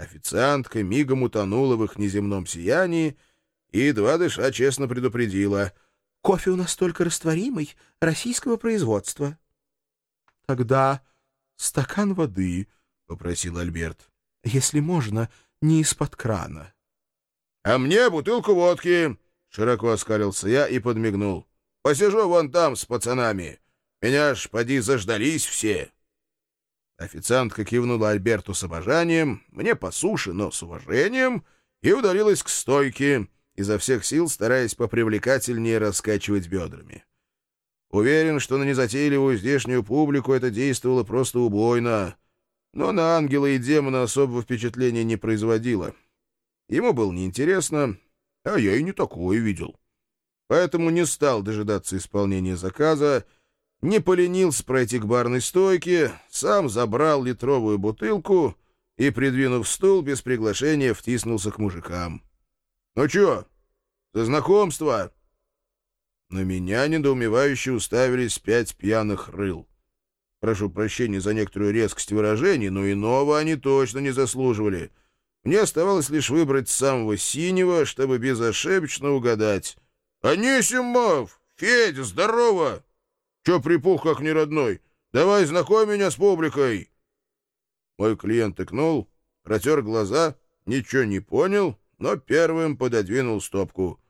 Официантка мигом утонула в их неземном сиянии и, едва дыша, честно предупредила. — Кофе у нас только растворимый, российского производства. — Тогда стакан воды, — попросил Альберт. — Если можно, не из-под крана. — А мне бутылку водки, — широко оскалился я и подмигнул. — Посижу вон там с пацанами. Меня ж, поди, заждались все. Официантка кивнула Альберту с обожанием, мне по суше, но с уважением, и удалилась к стойке, изо всех сил стараясь попривлекательнее раскачивать бедрами. Уверен, что на незатейливую здешнюю публику это действовало просто убойно, но на ангела и демона особого впечатления не производило. Ему было неинтересно, а я и не такое видел. Поэтому не стал дожидаться исполнения заказа, не поленился пройти к барной стойке, сам забрал литровую бутылку и, придвинув стул, без приглашения втиснулся к мужикам. «Ну чё, за знакомство?» На меня недоумевающе уставились пять пьяных рыл. Прошу прощения за некоторую резкость выражений, но иного они точно не заслуживали. Мне оставалось лишь выбрать самого синего, чтобы безошибочно угадать. «Анисимов! Федя, здорово!» Че припух, как неродной? Давай знакомь меня с публикой!» Мой клиент икнул, протер глаза, ничего не понял, но первым пододвинул стопку.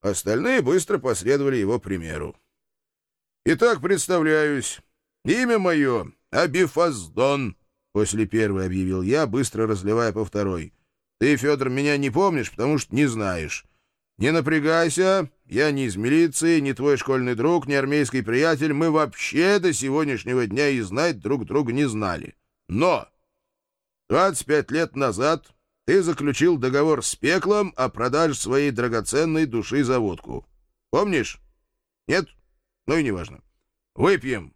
Остальные быстро последовали его примеру. «Итак, представляюсь. Имя мое — Абифаздон», — после первой объявил я, быстро разливая по второй. «Ты, Федор, меня не помнишь, потому что не знаешь. Не напрягайся, я не из милиции, не твой школьный друг, не армейский приятель. Мы вообще до сегодняшнего дня и знать друг друга не знали. Но 25 лет назад ты заключил договор с пеклом о продаже своей драгоценной души за водку. Помнишь? Нет? Ну и неважно. Выпьем.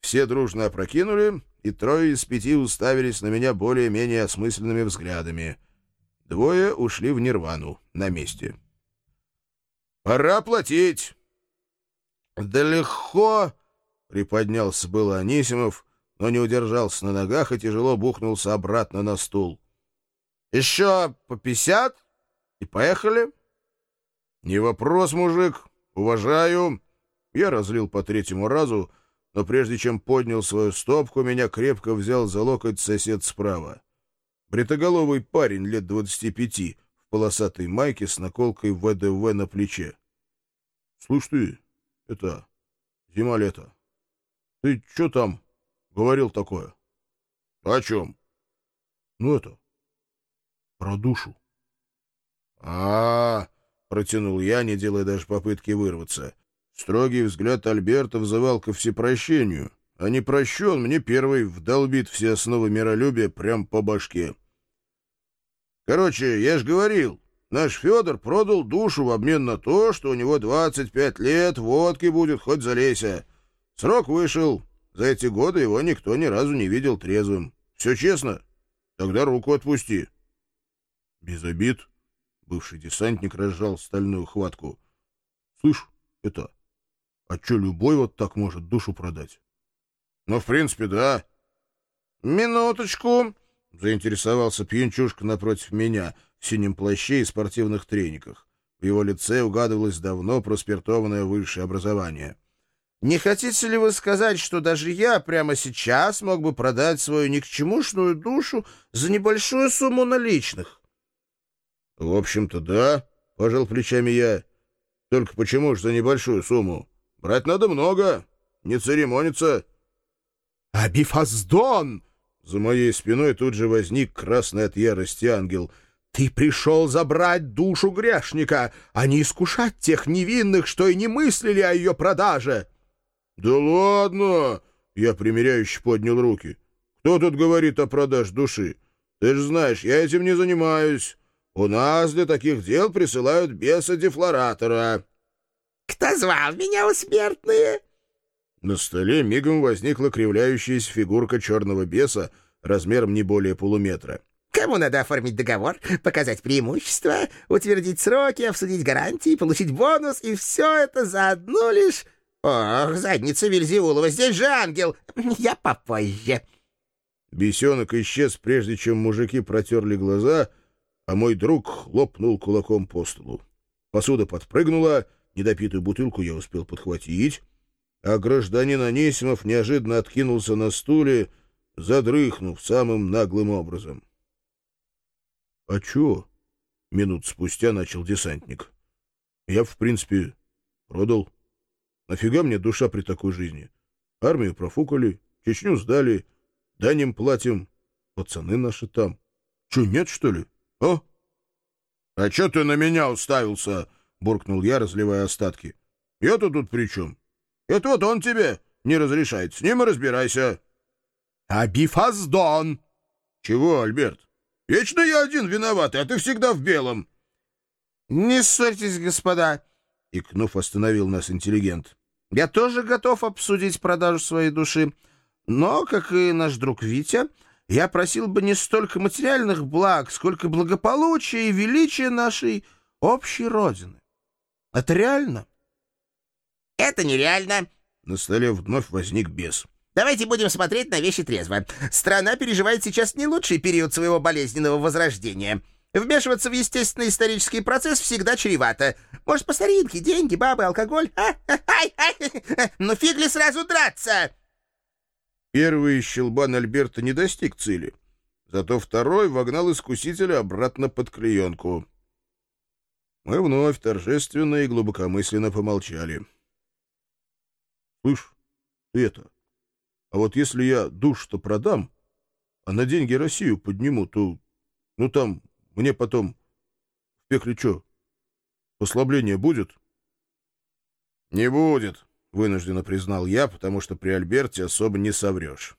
Все дружно опрокинули, и трое из пяти уставились на меня более-менее осмысленными взглядами — Двое ушли в нирвану на месте. «Пора платить!» «Да легко!» — приподнялся было Анисимов, но не удержался на ногах и тяжело бухнулся обратно на стул. «Еще по пятьдесят? И поехали?» «Не вопрос, мужик. Уважаю». Я разлил по третьему разу, но прежде чем поднял свою стопку, меня крепко взял за локоть сосед справа. Бритоголовый парень лет двадцати пяти в полосатой майке с наколкой ВДВ на плече. — Слышь ты, это, зима-лето, ты что там говорил такое? — О чем? — Ну это, про душу. А — -а, -а протянул я, не делая даже попытки вырваться. Строгий взгляд Альберта взывал ко всепрощению — а не прощен, мне первый вдолбит все основы миролюбия прям по башке. Короче, я ж говорил, наш Федор продал душу в обмен на то, что у него 25 лет, водки будет хоть залейся. Срок вышел. За эти годы его никто ни разу не видел трезвым. Все честно? Тогда руку отпусти. Без обид. Бывший десантник разжал стальную хватку. Слышь, это... А что, любой вот так может душу продать? Ну, в принципе, да. Минуточку, заинтересовался пьянчушка напротив меня в синем плаще и спортивных трениках. В его лице угадывалось давно проспиртованное высшее образование. «Не хотите ли вы сказать, что даже я прямо сейчас мог бы продать свою никчемушную душу за небольшую сумму наличных?» «В общем-то, да», — пожал плечами я. «Только почему же за небольшую сумму? Брать надо много, не церемониться». «Абифаздон!» За моей спиной тут же возник красный от ярости ангел. «Ты пришел забрать душу грешника, а не искушать тех невинных, что и не мыслили о ее продаже!» «Да ладно!» — я примиряюще поднял руки. «Кто тут говорит о продаже души? Ты же знаешь, я этим не занимаюсь. У нас для таких дел присылают беса-дефлоратора». «Кто звал меня, у смертные?» На столе мигом возникла кривляющаяся фигурка черного беса размером не более полуметра. «Кому надо оформить договор, показать преимущества, утвердить сроки, обсудить гарантии, получить бонус, и все это за одну лишь... Ох, задница Вильзиулова, здесь же ангел! Я попозже!» Бесенок исчез, прежде чем мужики протерли глаза, а мой друг хлопнул кулаком по столу. Посуда подпрыгнула, недопитую бутылку я успел подхватить, а гражданин Анисимов неожиданно откинулся на стуле, задрыхнув самым наглым образом. — А чё? — минут спустя начал десантник. — Я, в принципе, продал. Нафига мне душа при такой жизни? Армию профукали, Чечню сдали, данем платим, пацаны наши там. Чё, нет, что ли? А? — А чё ты на меня уставился? — буркнул я, разливая остатки. — Я-то тут при чем? Это вот он тебе не разрешает. С ним и разбирайся. — А Бифаздон? — Чего, Альберт? Вечно я один виноватый, а ты всегда в белом. — Не ссорьтесь, господа, — икнув, остановил нас интеллигент. — Я тоже готов обсудить продажу своей души, но, как и наш друг Витя, я просил бы не столько материальных благ, сколько благополучия и величия нашей общей Родины. Это реально? — Это нереально. На столе вновь возник бес. — Давайте будем смотреть на вещи трезво. Страна переживает сейчас не лучший период своего болезненного возрождения. Вмешиваться в естественный исторический процесс всегда чревато. Может, по старинке, деньги, бабы, алкоголь? А? Ай, ай. Ну фиг ли сразу драться? Первый щелбан Альберта не достиг цели. Зато второй вогнал искусителя обратно под клеенку. Мы вновь торжественно и глубокомысленно помолчали. — Слышь, ты это... А вот если я душ-то продам, а на деньги Россию подниму, то, ну там, мне потом в пекле что, послабление будет? — Не будет, — вынужденно признал я, потому что при Альберте особо не соврешь.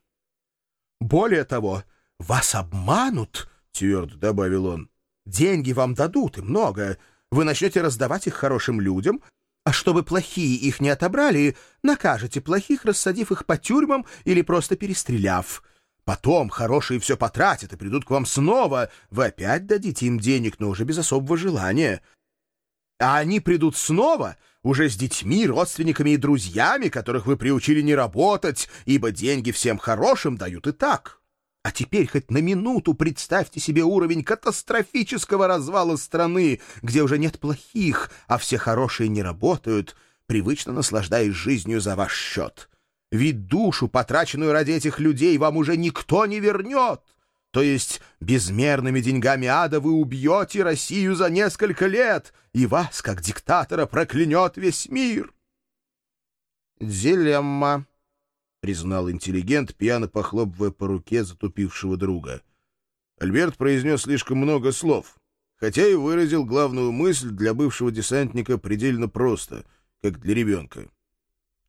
— Более того, вас обманут, — твердо добавил он. — Деньги вам дадут, и много. Вы начнете раздавать их хорошим людям, а чтобы плохие их не отобрали, накажете плохих, рассадив их по тюрьмам или просто перестреляв. Потом хорошие все потратят и придут к вам снова. Вы опять дадите им денег, но уже без особого желания. А они придут снова, уже с детьми, родственниками и друзьями, которых вы приучили не работать, ибо деньги всем хорошим дают и так. А теперь хоть на минуту представьте себе уровень катастрофического развала страны, где уже нет плохих, а все хорошие не работают, привычно наслаждаясь жизнью за ваш счет. Ведь душу, потраченную ради этих людей, вам уже никто не вернет. То есть безмерными деньгами ада вы убьете Россию за несколько лет, и вас, как диктатора, проклянет весь мир. Дилемма. — признал интеллигент, пьяно похлопывая по руке затупившего друга. Альберт произнес слишком много слов, хотя и выразил главную мысль для бывшего десантника предельно просто, как для ребенка.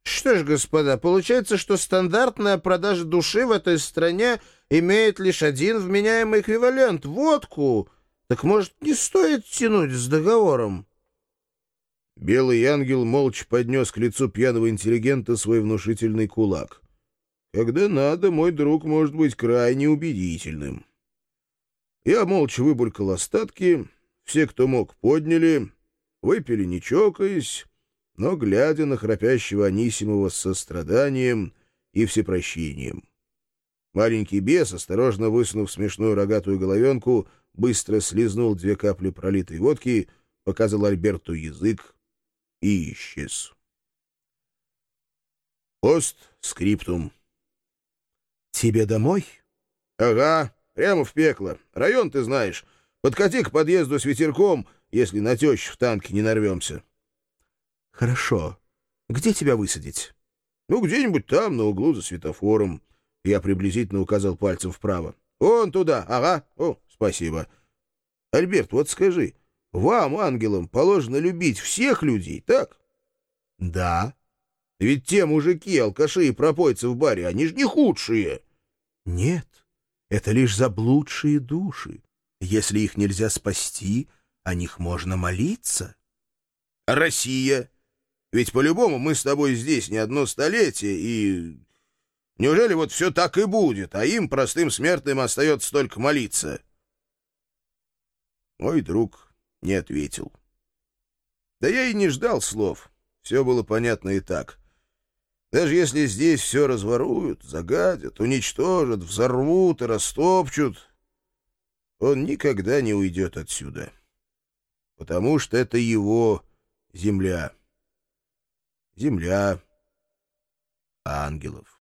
«Что ж, господа, получается, что стандартная продажа души в этой стране имеет лишь один вменяемый эквивалент — водку. Так, может, не стоит тянуть с договором?» Белый ангел молча поднес к лицу пьяного интеллигента свой внушительный кулак. Когда надо, мой друг может быть крайне убедительным. Я молча выбулькал остатки, все, кто мог, подняли, выпили не чокаясь, но глядя на храпящего Анисимова с состраданием и всепрощением. Маленький бес, осторожно высунув смешную рогатую головенку, быстро слезнул две капли пролитой водки, показал Альберту язык и исчез. Пост скриптум. «Тебе домой?» «Ага, прямо в пекло. Район ты знаешь. Подкати к подъезду с ветерком, если на тещу в танке не нарвемся». «Хорошо. Где тебя высадить?» «Ну, где-нибудь там, на углу за светофором». Я приблизительно указал пальцем вправо. «Вон туда, ага. О, спасибо. Альберт, вот скажи, вам, ангелам, положено любить всех людей, так? Да. Ведь те мужики, алкаши и пропойцы в баре, они же не худшие. Нет, это лишь заблудшие души. Если их нельзя спасти, о них можно молиться. Россия? Ведь по-любому мы с тобой здесь не одно столетие, и... Неужели вот все так и будет, а им, простым смертным, остается только молиться? Мой друг не ответил. Да я и не ждал слов. Все было понятно и так. Даже если здесь все разворуют, загадят, уничтожат, взорвут и растопчут, он никогда не уйдет отсюда. Потому что это его земля. Земля ангелов.